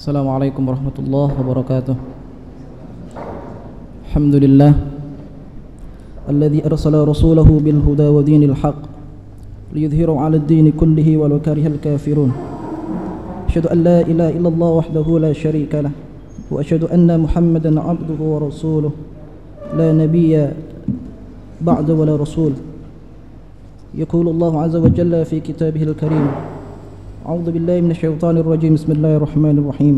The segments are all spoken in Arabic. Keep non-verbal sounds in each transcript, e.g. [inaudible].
السلام عليكم ورحمة الله وبركاته. الحمد لله الذي أرسل رسوله بالهدى ودين الحق ليظهره على الدين كله ولو كره الكافرون. أشهد أن لا إله إلا الله وحده لا شريك له وأشهد أن محمدا عبده ورسوله. لا نبي بعد ولا رسول. يقول الله عز وجل في كتابه الكريم أعوذ بالله من الشيطان الرجيم. بسم الله الرحمن الرحيم.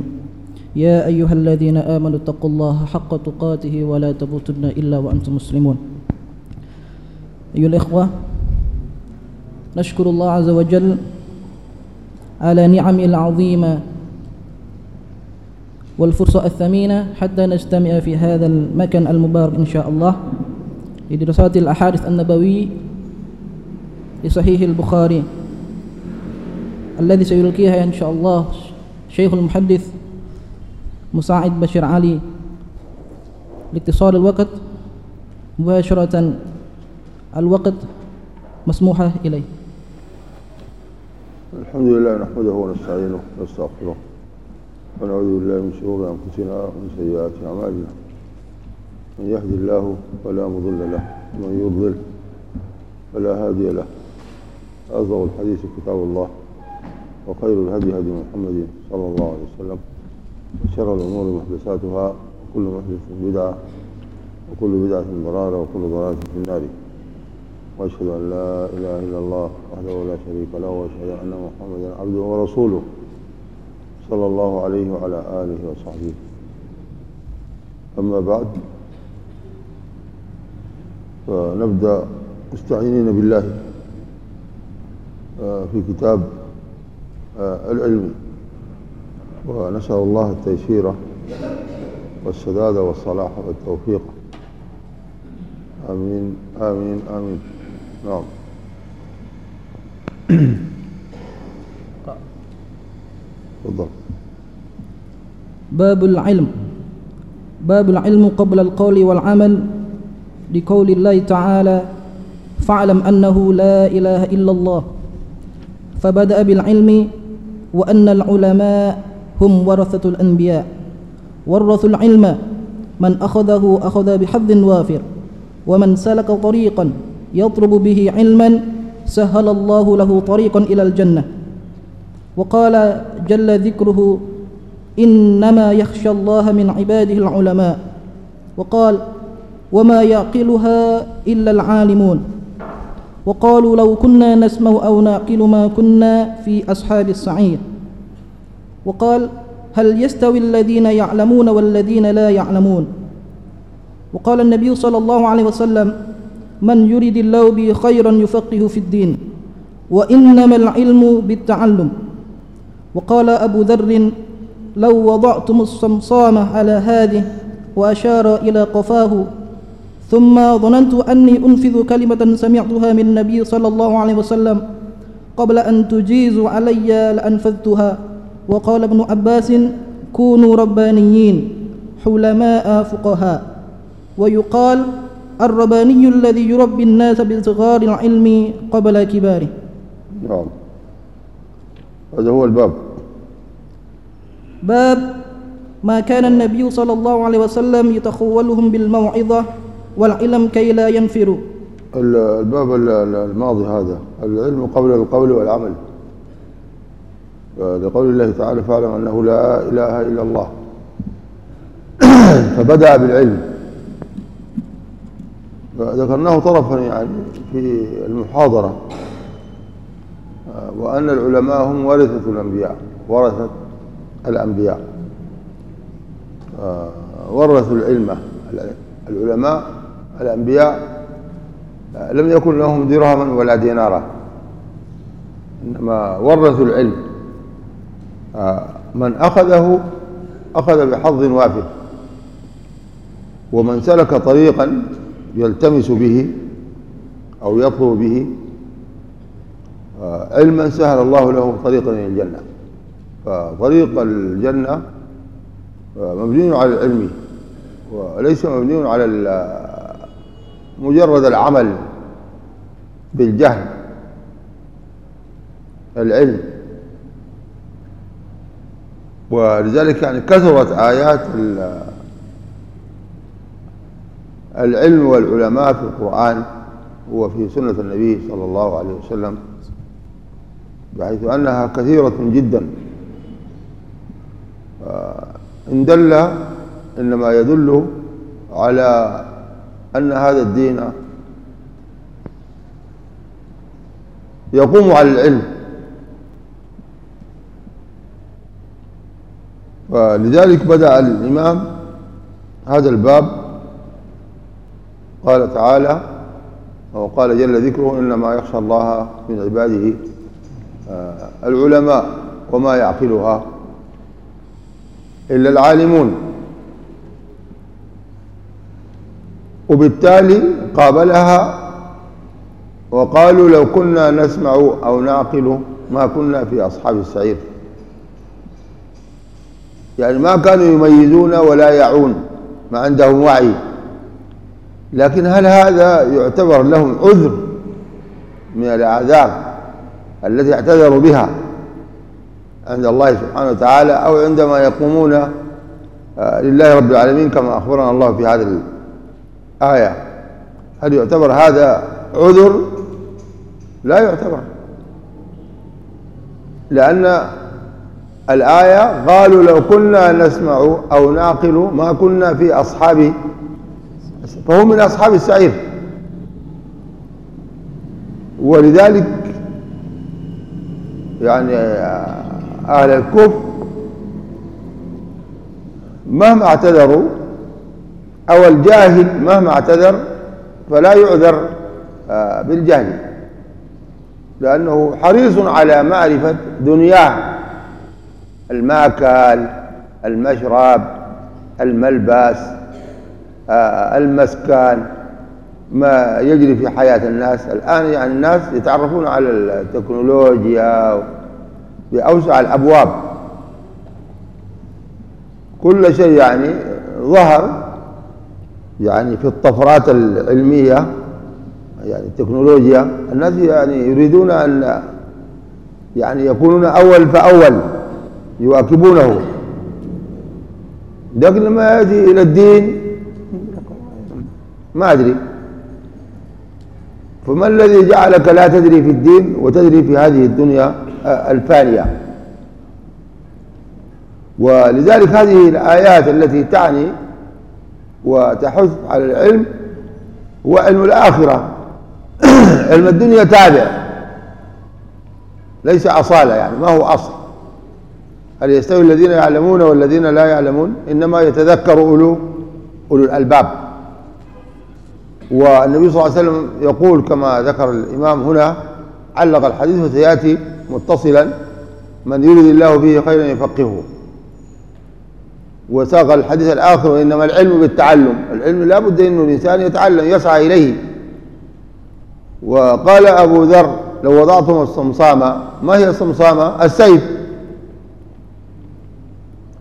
يا أيها الذين آمنوا اتقوا الله حق تقاته ولا تموتن إلا وأنتم مسلمون. أيها الإخوة نشكر الله عز وجل على نعمه العظيمة والفرصة الثمينة حتى نجتمع في هذا المكان المبارك إن شاء الله لدراسات الأحاديث النبوي لصحيح البخاري. الذي سيلقيها إن شاء الله شيخ المحدث مساعد بشير علي لاتصال الوقت مباشرة الوقت مسموحة إليه. الحمد لله نحمده ونستعينه ونستغفره ونعوذ بالله من شرور أنفسنا ومن سيئات أعمالنا. من يهدي الله فلا مضل له ومن يضلل فلا هادي له. أصدق الحديث كتاب الله. وخير الهدي هدي محمد صلى الله عليه وسلم وشر الأمور محدثاتها وكل محدث بدعة وكل بدعة ضلالة وكل ضلالة في النار. وأشهد أن لا إله إلا الله وحده لا شريك له وأشهد أن محمدا عبده ورسوله صلى الله عليه وعلى آله وصحبه. أما بعد فنبدأ مستعينين بالله في كتاب العلم. ونسأل الله التيسير والسداد والصلاح والتوفيق. آمين آمين آمين. نعم. تفضل. باب العلم. باب العلم قبل القول والعمل. لقول الله تعالى فاعلم أنه لا إله إلا الله. فبدأ بالعلم وأن العلماء هم ورثة الأنبياء. ورثوا العلم. من أخذه أخذ بحظ وافر. ومن سلك طريقا يطلب به علما سهل الله له طريقا إلى الجنة. وقال جل ذكره إنما يخشى الله من عباده العلماء. وقال وما يعقلها إلا العالمون. وقالوا لو كنا نسمع أو نعقل ما كنا في أصحاب السعير وقال هل يستوي الذين يعلمون والذين لا يعلمون؟ وقال النبي صلى الله عليه وسلم من يريد الله به خيرا يفقه في الدين وإنما العلم بالتعلم. وقال أبو ذر لو وضعتم الصمصام على هذه وأشار إلى قفاه ثم ظننت أني أنفذ كلمة سمعتها من النبي صلى الله عليه وسلم قبل أن تجيزوا علي لأنفذتها. وقال ابن عباس كونوا ربانيين حلماء فقهاء. ويقال الرباني الذي يربي الناس بصغار العلم قبل كباره. نعم. هذا هو الباب. باب ما كان النبي صلى الله عليه وسلم يتخولهم بالموعظة والعلم كي لا ينفروا الباب الماضي هذا. العلم قبل القول والعمل. لقول الله تعالى فاعلم أنه لا إله إلا الله. [clears throat] فبدأ بالعلم. ذكرناه طرفا يعني في المحاضرة. وأن العلماء هم ورثة الأنبياء ورثة الأنبياء. ورثوا العلم. العلماء الأنبياء لم يكن لهم درهما ولا دينارا إنما ورثوا العلم. من أخذه أخذ بحظ وافر ومن سلك طريقا يلتمس به أو يطلب به علما سهل الله له طريقا إلى الجنة. فطريق الجنة مبني على العلم وليس مبني على مجرد العمل بالجهل العلم. ولذلك يعني كثرت آيات العلم والعلماء في القرآن وفي سنة النبي صلى الله عليه وسلم بحيث أنها كثيرة جدا. إن دل إنما يدل على أن هذا الدين يقوم على العلم. ولذلك بدأ الإمام هذا الباب. قال تعالى وقال جل ذكره إنما يخشى الله من عباده آه، العلماء وما يعقلها إلا العالمون. وبالتالي قابلها وقالوا لو كنا نسمع أو نعقل ما كنا في أصحاب السعير. يعني ما كانوا يميزون ولا يعون ما عندهم وعي. لكن هل هذا يعتبر لهم عذر من الأعذار التي اعتذروا بها عند الله سبحانه وتعالى أو عندما يقومون آه، لله رب العالمين كما أخبرنا الله في هذه الآية هل يعتبر هذا عذر؟ لا يعتبر. لأن الآية قالوا لو كنا نسمع أو نعقل ما كنا في أصحاب فهم من أصحاب السعير. ولذلك يعني أهل الكفر مهما اعتذروا أو الجاهل مهما اعتذر فلا يعذر آه، بالجهل لأنه حريص على معرفة دنياه المأكل المشرب الملبس آه، المسكن ما يجري في حياة الناس. الآن يعني الناس يتعرفون على التكنولوجيا بأوسع الأبواب. كل شيء يعني ظهر يعني في الطفرات العلمية يعني التكنولوجيا الناس يعني يريدون أن يعني يكونون أول فأول يواكبونه. لكن لما يأتي إلى الدين ما أدري. فما الذي جعلك لا تدري في الدين وتدري في هذه الدنيا الفانية؟ ولذلك هذه الآيات التي تعني وتحث على العلم هو علم الآخرة. [clears throat] علم الدنيا تابع. ليس أصالة يعني ما هو أصل. هل يستوي الذين يعلمون والذين لا يعلمون؟ إنما يتذكر أولو أولو الألباب. والنبي صلى الله عليه وسلم يقول كما ذكر الإمام هنا علق الحديث وسيأتي متصلا من يريد الله به خيرا يفقهه. وساق الحديث الآخر وإنما العلم بالتعلم. العلم لا بد أنه الإنسان يتعلم يسعى إليه. وقال أبو ذر لو وضعتم الصمصامة ما هي الصمصامة السيف.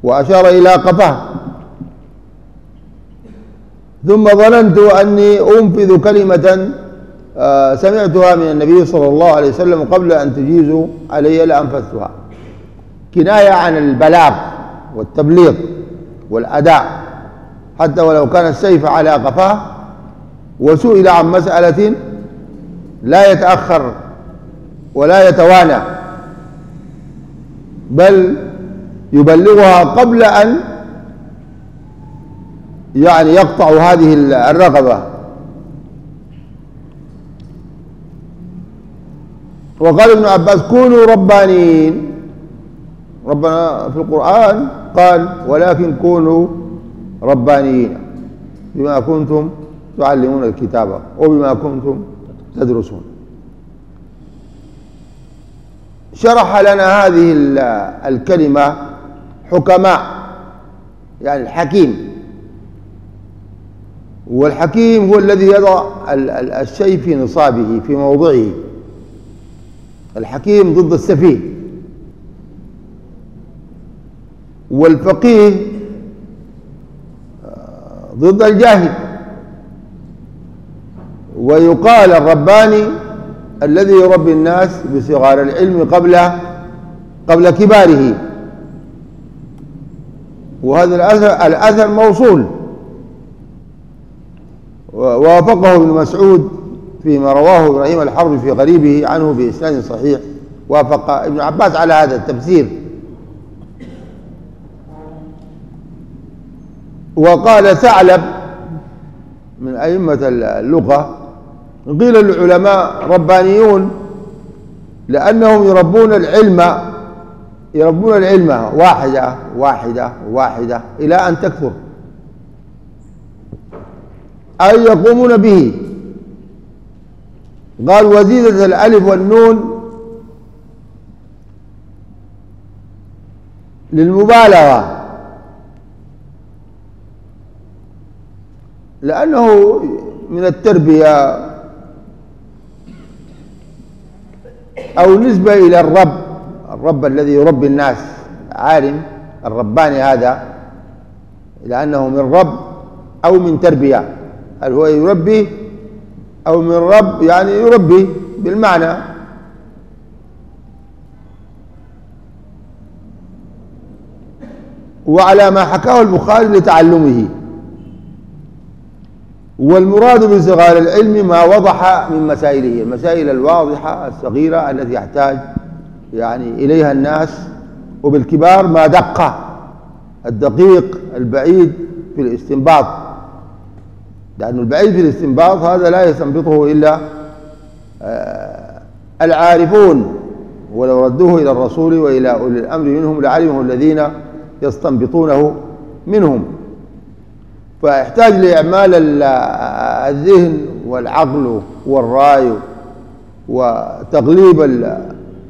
وأشار إلى قفاه. ثم ظننت أني أنفذ كلمة آه، سمعتها من النبي صلى الله عليه وسلم قبل أن تجيزوا علي لأنفذتها. كناية عن البلاغ والتبليغ. والأداء حتى ولو كان السيف على قفاه وسئل عن مسألة لا يتأخر ولا يتوانى بل يبلغها قبل أن يعني يقطع هذه الرقبة وقال ابن عباس كونوا ربانيين. ربنا في القرآن قال ولكن كونوا ربانيين بما كنتم تعلمون الكتاب وبما كنتم تدرسون. شرح لنا هذه الكلمة حكماء يعني الحكيم. والحكيم هو الذي يضع الشيء في نصابه في موضعه. الحكيم ضد السفيه. والفقيه آه، ضد الجاهل. ويقال الرباني الذي يربي الناس بصغار العلم قبل قبل كباره. وهذا الأثر, الأثر موصول. ووافقه ابن مسعود فيما رواه إبراهيم الحرب في غريبه عنه بإسناد صحيح. وافق ابن عباس على هذا التفسير. وقال ثعلب من أئمة اللغة قيل للعلماء ربانيون لأنهم يربون العلم يربون العلم واحدة واحدة واحدة إلى أن تكثر. أي يقومون به؟ قال وزيدت الألف والنون للمبالغة. لأنه من التربية أو نسبة إلى الرب الرب الذي يربي الناس. عالم الرباني هذا لأنه من رب أو من تربية. هل هو يربي أو من رب؟ يعني يربي بالمعنى. وعلى ما حكاه البخاري لتعلمه. والمراد بصغار العلم ما وضح من مسائله المسائل الواضحة الصغيرة التي يحتاج يعني إليها الناس وبالكبار ما دق الدقيق البعيد في الاستنباط. لأن البعيد في الاستنباط هذا لا يستنبطه إلا آه، العارفون ولو ردوه إلى الرسول وإلى أولي الأمر منهم لعلمه الذين يستنبطونه منهم. فيحتاج لإعمال الذهن والعقل والرأي وتغليب